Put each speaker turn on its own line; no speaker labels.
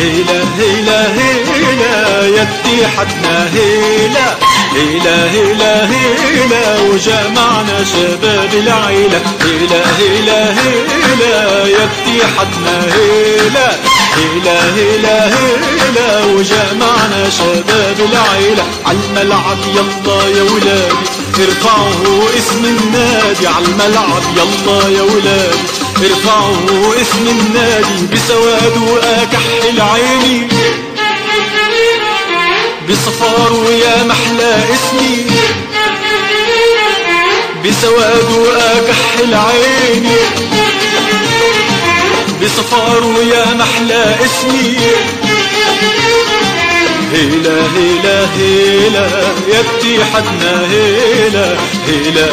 هيلا هيلا هيلا يا اتحادنا هيلا هيلا هيلا هيلا وجمعنا شباب العيلة هيلا هيلا هيلا يا اتحادنا هيلا هيلا هيلا هيلا وجمعنا شباب العيلة عالملعب يلا يا ولادي ارفعوا اسم النادي عالملعب يلا يا ولادي ارفعوا اسم النادي بسواد واكحل بصفار ويا محلى اسمي. بسواد واكحل عيني بصفار ويا محلى اسمي. هيلا هيلا هيلا يا اتحادنا هيلا هيلا.